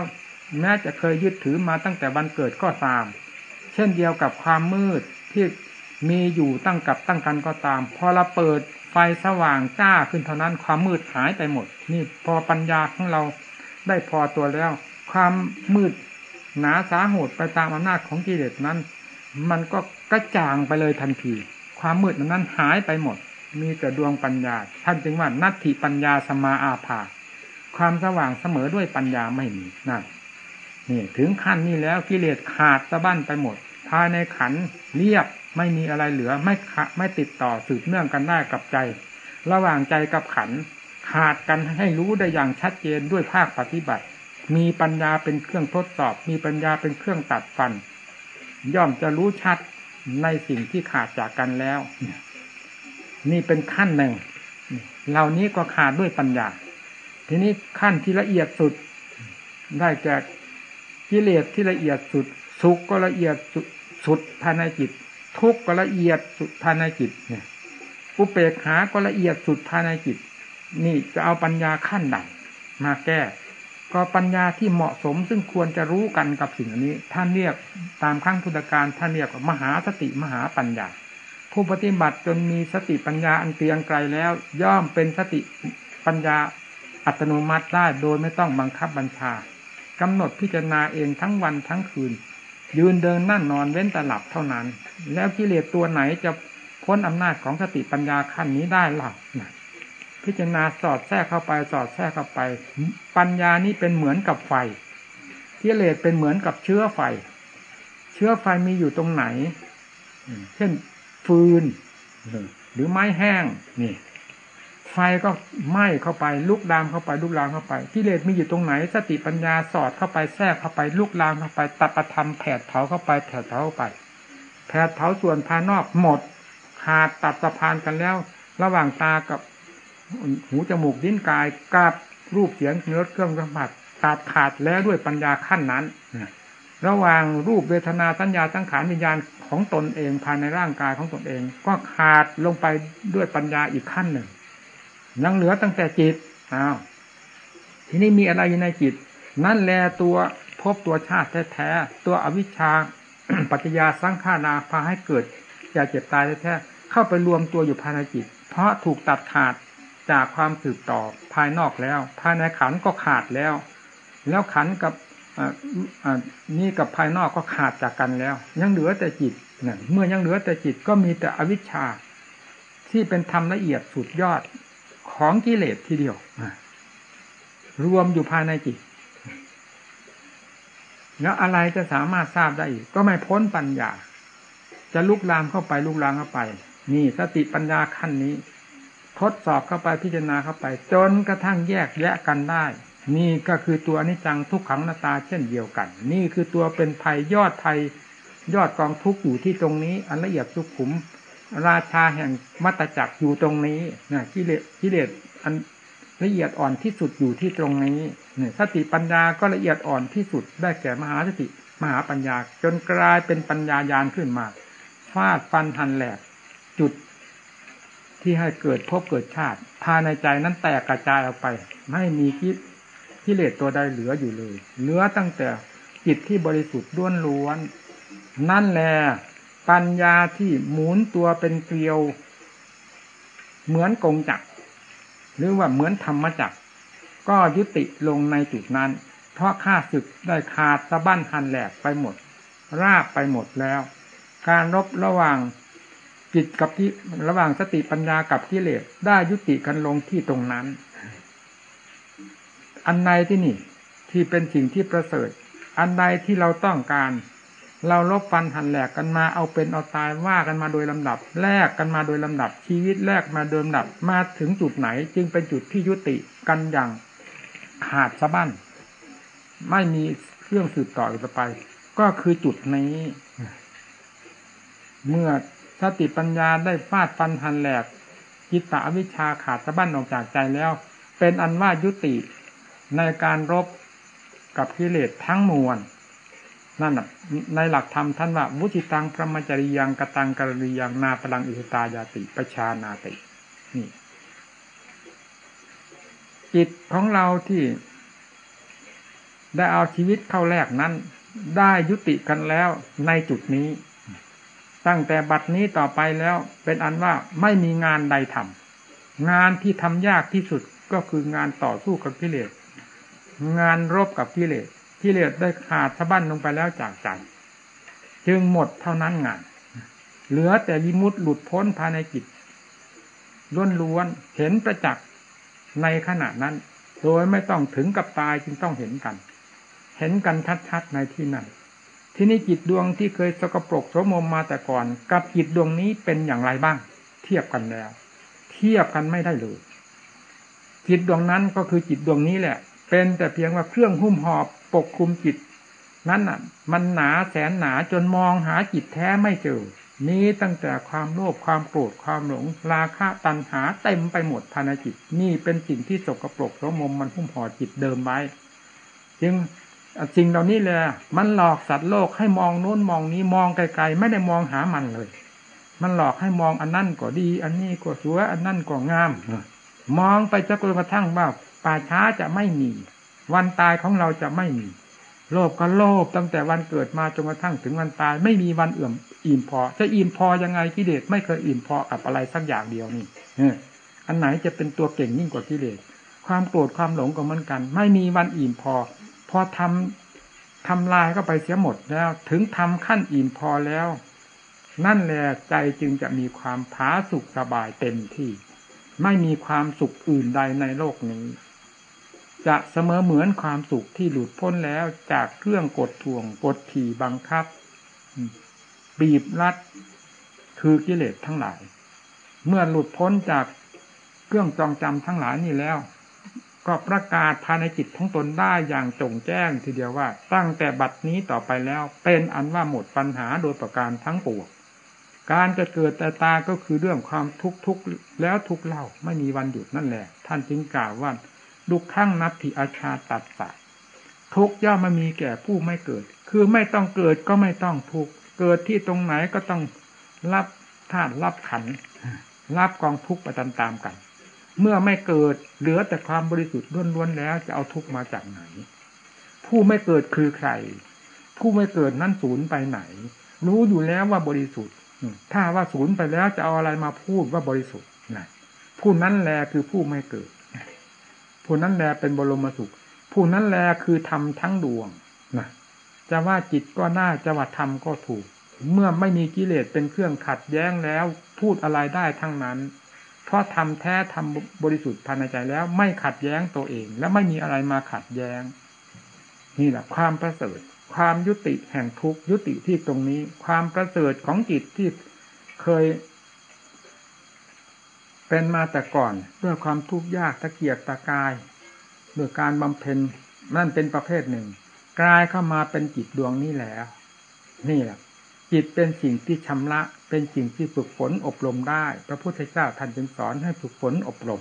แม้จะเคยยึดถือมาตั้งแต่วันเกิดก็ตาม เช่นเดียวกับความมืดที่มีอยู่ตั้งกับตั้งกันก็ตาม พอเราเปิด ไฟสว่างจ้าขึ้นเท่านั้นความมืดหายไปหมด นี่พอปัญญาของเราได้พอตัวแล้ว ความมืดหนาสาหดไปตามอำนาจของกิเลสนั้น มันก็กระจ่างไปเลยทันที ความมืดนั้นหายไปหมด มีแต่ดวงปัญญา ท่านจึงว่านัตถิปัญญาสมาอาภา ความสว่างเสมอด้วยปัญญาไม่มีนั่นนี่ถึงขั้นนี้แล้วกิเลสขาดสะบั้นไปหมดภายในขันเรียบ ไม่มีอะไรเหลือไม่ไม่ติดต่อสืบเนื่องกันได้กับใจ ระหว่างใจกับขันขาดกันให้รู้ได้อย่างชัดเจนด้วยภาคปฏิบัติ มีปัญญาเป็นเครื่องทดสอบ มีปัญญาเป็นเครื่องตัดฟัน ย่อมจะรู้ชัดในสิ่งที่ขาดจากกันแล้ว นี่เป็นขั้นหนึ่งเหล่านี้ก็ขาดด้วยปัญญา ทีนี้ขั้นที่ละเอียดสุด ได้แก่กิเลสที่ละเอียดสุด สุขก็ละเอียดสุดภายในจิต ทุกข์ก็ละเอียดสุดภายในจิตเนี่ยอุเปกขาก็ละเอียดสุดภายในจิต นี่จะเอาปัญญาขั้นไหนมาแก้ ก็ปัญญาที่เหมาะสมซึ่งควรจะรู้กันกับสิ่งนี้ ท่านเรียกตามขั้งพุทธการท่านเรียกมหาสติมหาปัญญา ผู้ปฏิบัติจนมีสติปัญญาอันเตียงไกลแล้ว ย่อมเป็นสติปัญญาอัตโนมัติได้โดยไม่ต้องบังคับบัญชากำหนดพิจารณาเองทั้งวันทั้งคืน ยืนเดินนั่งนอนเว้นแต่หลับเท่านั้น แล้วกิเลสตัวไหนจะพ้นอำนาจของสติปัญญาขั้นนี้ได้หลับพิจารณาสอดแทรกเข้าไปสอดแทรกเข้าไป ปัญญานี้เป็นเหมือนกับไฟกิเลสเป็นเหมือนกับเชื้อไฟ เชื้อไฟมีอยู่ตรงไหน เช่นฟืนหรือไม้แห้งนี่ ไฟก็ไหม้เข้าไปลุกลามเข้าไปลุกลามเข้าไปกิเลสมีอยู่ตรงไหน สติปัญญาสอดเข้าไปแทรกเข้าไปลุกลามเข้าไปตัดประทำแผดเผาเข้าไปแผดเผาเข้าไปแผดเผาส่วนภายนอกหมดขาดตัดสะพานกันแล้ว ระหว่างตากับหูจมูกดิ้นกายกับรูปเสียงเนื้อเครื่องสัมผัสตัดขาดแล้วด้วยปัญญาขั้นนั้นระหว่างรูปเวทนาสัญญาสังขารวิญญาณของตนเองภายในร่างกายของตนเอง ก็ขาดลงไปด้วยปัญญาอีกขั้นหนึ่ง ยังเหลือตั้งแต่จิตอ้าวทีนี้มีอะไรอยู่ในจิต นั่นแลตัวพบตัวชาติแท้ๆตัวอวิชชาปัจจยาสังขาราพาให้เกิดอย่าเจ็บตายแท้ๆเข้าไปรวมตัวอยู่ภายในจิต เพราะถูกตัดขาดจากความสืบต่อภายนอกแล้ว ภายในขันก็ขาดแล้ว แล้วขันกับนี่กับภายนอกก็ขาดจากกันแล้ว ยังเหลือแต่จิตเมื่อยังเหลือแต่จิตก็มีแต่อวิชชา ที่เป็นธรรมละเอียดสุดยอด ของกิเลสทีเดียวรวมอยู่ภายในจิต แล้วอะไรจะสามารถทราบได้อีก ก็ไม่พ้นปัญญา จะลุกลามเข้าไปลุกลามเข้าไป นี่สติปัญญาขั้นนี้ ทดสอบเข้าไปพิจารณาเข้าไป จนกระทั่งแยกแยะกันได้ นี่ก็คือตัวอนิจจังทุกขังนาตาเช่นเดียวกัน นี่คือตัวเป็นภัยยอดภัยยอดกองทุกข์อยู่ที่ตรงนี้อันละเอียดสุขุม ราชาแห่งมัตจักรอยู่ตรงนี้นะกิเลสกิเลสอันละเอียดอ่อนที่สุดอยู่ที่ตรงนี้เนี่ยสติปัญญาก็ละเอียดอ่อนที่สุดได้แก่มหาสติมหาปัญญา จนกลายเป็นปัญญายานขึ้นมาฟาดฟันหันแหลกจุดที่ให้เกิดพบเกิดชาติภายในใจนั้นแตกกระจายออกไป ไม่มีคิดกิเลสตัวใดเหลืออยู่เลยเหลือตั้งแต่จิตที่บริสุทธิ์ล้วนล้วน นั่นแหละ ปัญญาที่หมุนตัวเป็นเกลียว เหมือนกงจักร หรือว่าเหมือนธรรมจักร ก็ยุติลงในจุดนั้น เพราะข้าศึกได้ขาดสะบั้นหันแหลกไปหมด ราบไปหมดแล้ว การรบระหว่างจิตกับที่ระหว่างสติปัญญากับกิเลสได้ยุติกันลงที่ตรงนั้น อันในที่นี่ที่เป็นสิ่งที่ประเสริฐ อันใดที่เราต้องการ เราลบฟันหันแหลกกันมาเอาเป็นเอาตายว่ากันมาโดยลำดับ แลกกันมาโดยลำดับ ชีวิตแลกมาโดยลำดับ มาถึงจุดไหนจึงเป็นจุดที่ยุติกันอย่างขาดสะบั้นไม่มีเครื่องสืบต่ออีกไป ก็คือจุดนี้ เมื่อสติปัญญาได้ฟาดฟันหันแหลกจิตตอวิชชาขาดสะบั้นออกจากใจแล้ว เป็นอันว่ายุติในการรบกับกิเลสทั้งมวล นั่นในหลักธรรมท่านว่ามุติตังพระมจริยังกตังกริยังนาพลังอิสตายาติประชานาติ นี่ จิตของเราที่ได้เอาชีวิตเข้าแลกนั้น ได้ยุติกันแล้วในจุดนี้ ตั้งแต่บัดนี้ต่อไปแล้ว เป็นอันว่าไม่มีงานใดทำงานที่ทำยากที่สุดก็คืองานต่อสู้กับกิเลสงานรบกับกิเลส กิเลสได้ขาดสะบั้นลงไปแล้วจากใจจึงหมดเท่านั้นงาน เหลือแต่วิมุตต์หลุดพ้นภายในจิตล้วนล้วนเห็นประจักษ์ในขณะนั้น โดยไม่ต้องถึงกับตายจึงต้องเห็นกัน เห็นกันชัดๆในที่นั้น ที่นี้จิตดวงที่เคยสกปรกโสมมมาแต่ก่อน กับจิตดวงนี้เป็นอย่างไรบ้าง เทียบกันแล้ว เทียบกันไม่ได้เลย จิตดวงนั้นก็คือจิตดวงนี้แหละ เป็นแต่เพียงว่าเครื่องหุ้มหอบ ปกคลุมจิต นั้นอะ มันหนาแสนหนาจนมองหาจิตแท้ไม่เจอ นี้ตั้งแต่ความโลภความโกรธความหลง ราคะตัณหาเต็มไปหมดภายในจิต นี่เป็นสิ่งที่สกปรกสมมมันหุ้มห่อจิตเดิมไว้ จึงสิ่งเหล่านี้เลยมันหลอกสัตว์โลกให้มองโน้นมองนี้มองไกลๆ ไม่ได้มองหามันเลย มันหลอกให้มองอันนั่นก็ดี อันนี้ก็สวยอันนั่นก็งามมองไปจนกระทั่งว่าป่าช้าจะไม่มี วันตายของเราจะไม่มี โลภก็โลภตั้งแต่วันเกิดมาจนกระทั่งถึงวันตาย ไม่มีวันเอื่อมอิ่มพอ จะอิ่มพอยังไงกิเลสไม่เคยอิ่มพอกับอะไรสักอย่างเดียวนี่อันไหนจะเป็นตัวเก่งยิ่งกว่ากิเลสความโกรธความหลงก็เหมือนกัน ไม่มีวันอิ่มพอ พอทำทำลายก็ไปเสียหมดแล้ว ถึงทำขั้นอิ่มพอแล้ว นั่นแหละใจจึงจะมีความผาสุกสบายเต็มที่ ไม่มีความสุขอื่นใดในโลกนี้ จะเสมอเหมือนความสุขที่หลุดพ้นแล้วจากเครื่องกดท่วงกดขี่บังคับ บีบรัดคือกิเลสทั้งหลาย เมื่อหลุดพ้นจากเครื่องจองจำทั้งหลายนี่แล้ว ก็ประกาศภายในจิตของตนได้อย่างจงแจ้งทีเดียวว่า ตั้งแต่บัดนี้ต่อไปแล้ว เป็นอันว่าหมดปัญหาโดยประการทั้งปวงการจะเกิดแต่ตาก็คือเรื่องความทุกข์ทุกแล้วทุกเล่าไม่มีวันหยุดนั่นแหละ ท่านจึงกล่าวว่า ดุขั้งนับทิอาชาตัดสะทุกย่อมมามีแก่ผู้ไม่เกิด คือไม่ต้องเกิดก็ไม่ต้องทุกเกิดที่ตรงไหนก็ต้องรับธาตุรับขัน รับกองทุกข์ไปตามๆกัน เมื่อไม่เกิดเหลือแต่ความบริสุทธิ์ล้วนๆแล้วจะเอาทุกข์มาจากไหน ผู้ไม่เกิดคือใคร ผู้ไม่เกิดนั้นศูนย์ไปไหน รู้อยู่แล้วว่าบริสุทธิ์ ถ้าว่าศูนย์ไปแล้วจะเอาอะไรมาพูดว่าบริสุทธิ์นะผู้นั้นแลคือผู้ไม่เกิด ผู้นั้นแลเป็นบรมสุข ผู้นั้นแลคือธรรมทั้งดวงนะจะว่าจิตก็น่าจะว่าธรรมก็ถูก เมื่อไม่มีกิเลสเป็นเครื่องขัดแย้งแล้ว พูดอะไรได้ทั้งนั้น เพราะทำแท้ทำบริสุทธิ์ภายในใจแล้วไม่ขัดแย้งตัวเอง และไม่มีอะไรมาขัดแย้ง นี่แหละความประเสริฐ ความยุติแห่งทุกยุติที่ตรงนี้ ความประเสริฐของจิตที่เคย เป็นมาแต่ก่อนด้วยความทุกข์ยากตะเกียกตะกายด้วยการบำเพ็ญนั่นเป็นประเภทหนึ่ง กลายเข้ามาเป็นจิตดวงนี้แล้ว นี่แหละจิตเป็นสิ่งที่ชำระ เป็นสิ่งที่ฝึกฝนอบรมได้ พระพุทธเจ้าท่านจึงสอนให้ฝึกฝนอบรม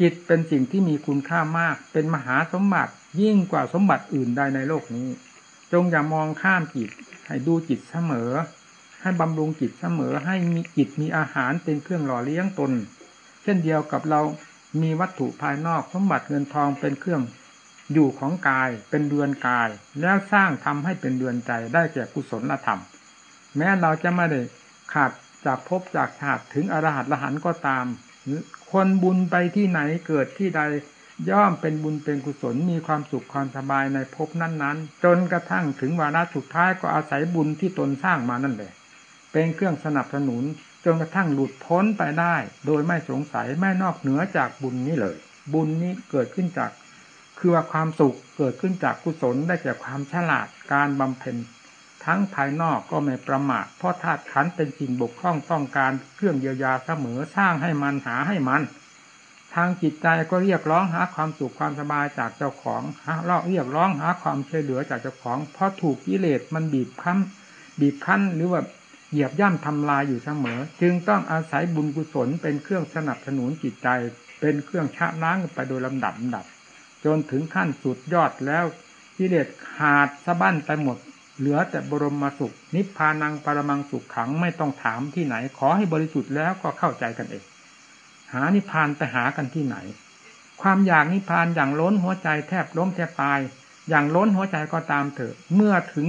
จิตเป็นสิ่งที่มีคุณค่ามาก เป็นมหาสมบัติยิ่งกว่าสมบัติอื่นใดในโลกนี้ จงอย่ามองข้ามจิต ให้ดูจิตเสมอ ให้บำรุงจิตเสมอให้มีจิตมีอาหารเป็นเครื่องหล่อเลี้ยงตน เช่นเดียวกับเรามีวัตถุภายนอกสมบัติเงินทองเป็นเครื่องอยู่ของกายเป็นเดือนกาย แล้วสร้างทำให้เป็นเดือนใจได้แก่กุศลธรรม แม้เราจะไม่ได้ขาดจากภพจากชาติถึงอรหัตละหันก็ตาม คนบุญไปที่ไหนเกิดที่ใดย่อมเป็นบุญเป็นกุศลมีความสุขความสบายในภพนั้นๆ จนกระทั่งถึงวาระสุดท้ายก็อาศัยบุญที่ตนสร้างมานั่นแหละ เป็นเครื่องสนับสนุนจนกระทั่งหลุดพ้นไปได้ โดยไม่สงสัยไม่นอกเหนือจากบุญนี้เลย บุญนี้เกิดขึ้นจาก คือว่าความสุขเกิดขึ้นจากกุศลได้จากความฉลาดการบำเพ็ญ ทั้งภายนอกก็ไม่ประมาทเพราะธาตุขันเป็นสิ่งบกพร่องต้องการเครื่องเยียวยาเสมอสร้างให้มันหาให้มัน ทางจิตใจก็เรียกร้องหาความสุขความสบายจากเจ้าของหาเราเรียกร้องหาความช่วยเหลือจากเจ้าของ เพราะถูกกิเลสมันบีบคั้นบีบคั้นหรือว่า เหยียบย่ำทำลายอยู่เสมอ จึงต้องอาศัยบุญกุศลเป็นเครื่องสนับสนุนจิตใจ เป็นเครื่องชะล้างไปโดยลำดับลดับ จนถึงขั้นสุดยอดแล้วกิเลสขาดสะบั้นไปหมด เหลือแต่บรมสุข นิพพานังปรมังสุขขังไม่ต้องถามที่ไหน ขอให้บริสุทธิ์แล้วก็เข้าใจกันเอง หานิพพานไปหากันที่ไหน ความอยากนิพพานอย่างล้นหัวใจแทบล้มแทบตาย อย่างล้นหัวใจก็ตามเถอะ เมื่อถึง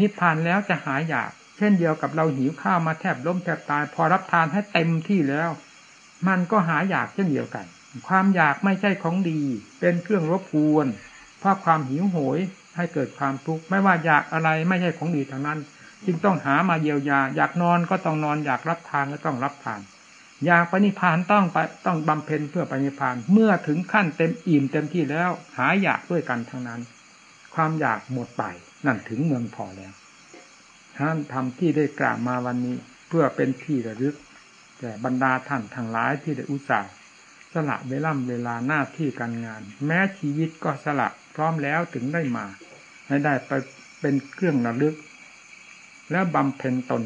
นิพพานแล้วจะหายอยาก เช่นเดียวกับเราหิวข้าวมาแทบล้มแทบตาย พอรับทานให้เต็มที่แล้ว มันก็หาอยากเช่นเดียวกัน ความอยากไม่ใช่ของดี เป็นเครื่องรบกวนเพราะความหิวโหยให้เกิดความทุกข์ไม่ว่าอยากอะไรไม่ใช่ของดีทางนั้น จึงต้องหามาเยียวยา อยากนอนก็ต้องนอนอยากรับทานก็ต้องรับทาน อยากปณิพานต้องไปต้องบำเพ็ญเพื่อปณิพานเมื่อถึงขั้นเต็มอิ่มเต็มที่แล้ว หาอยากด้วยกันทั้งนั้น ความอยากหมดไปนั่นถึงเมืองพอแล้ว ท่านทำที่ได้กล่าวมาวันนี้ เพื่อเป็นที่ระลึกแก่บรรดาท่านทั้งหลายที่ได้อุตส่าห์สละเวล่ำเวลาหน้าที่การงาน แม้ชีวิตก็สละพร้อมแล้วถึงได้มาให้ได้ไปเป็นเครื่องระลึก และบำเพ็ญตน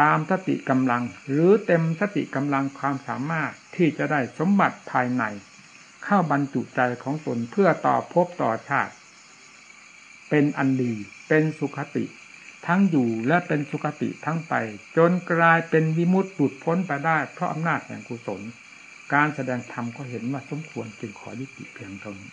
ตามสติกำลัง หรือเต็มสติกำลังความสามารถที่จะได้สมบัติภายใน เข้าบรรจุใจของตนเพื่อต่อภพต่อชาติ เป็นอันดีเป็นสุขติ ทั้งอยู่และเป็นสุขติทั้งไป จนกลายเป็นวิมุตติหลุดพ้นไปได้ เพราะอำนาจแห่งกุศล การแสดงธรรมก็เห็นว่าสมควรจึงขอยุติเพียงเท่านี้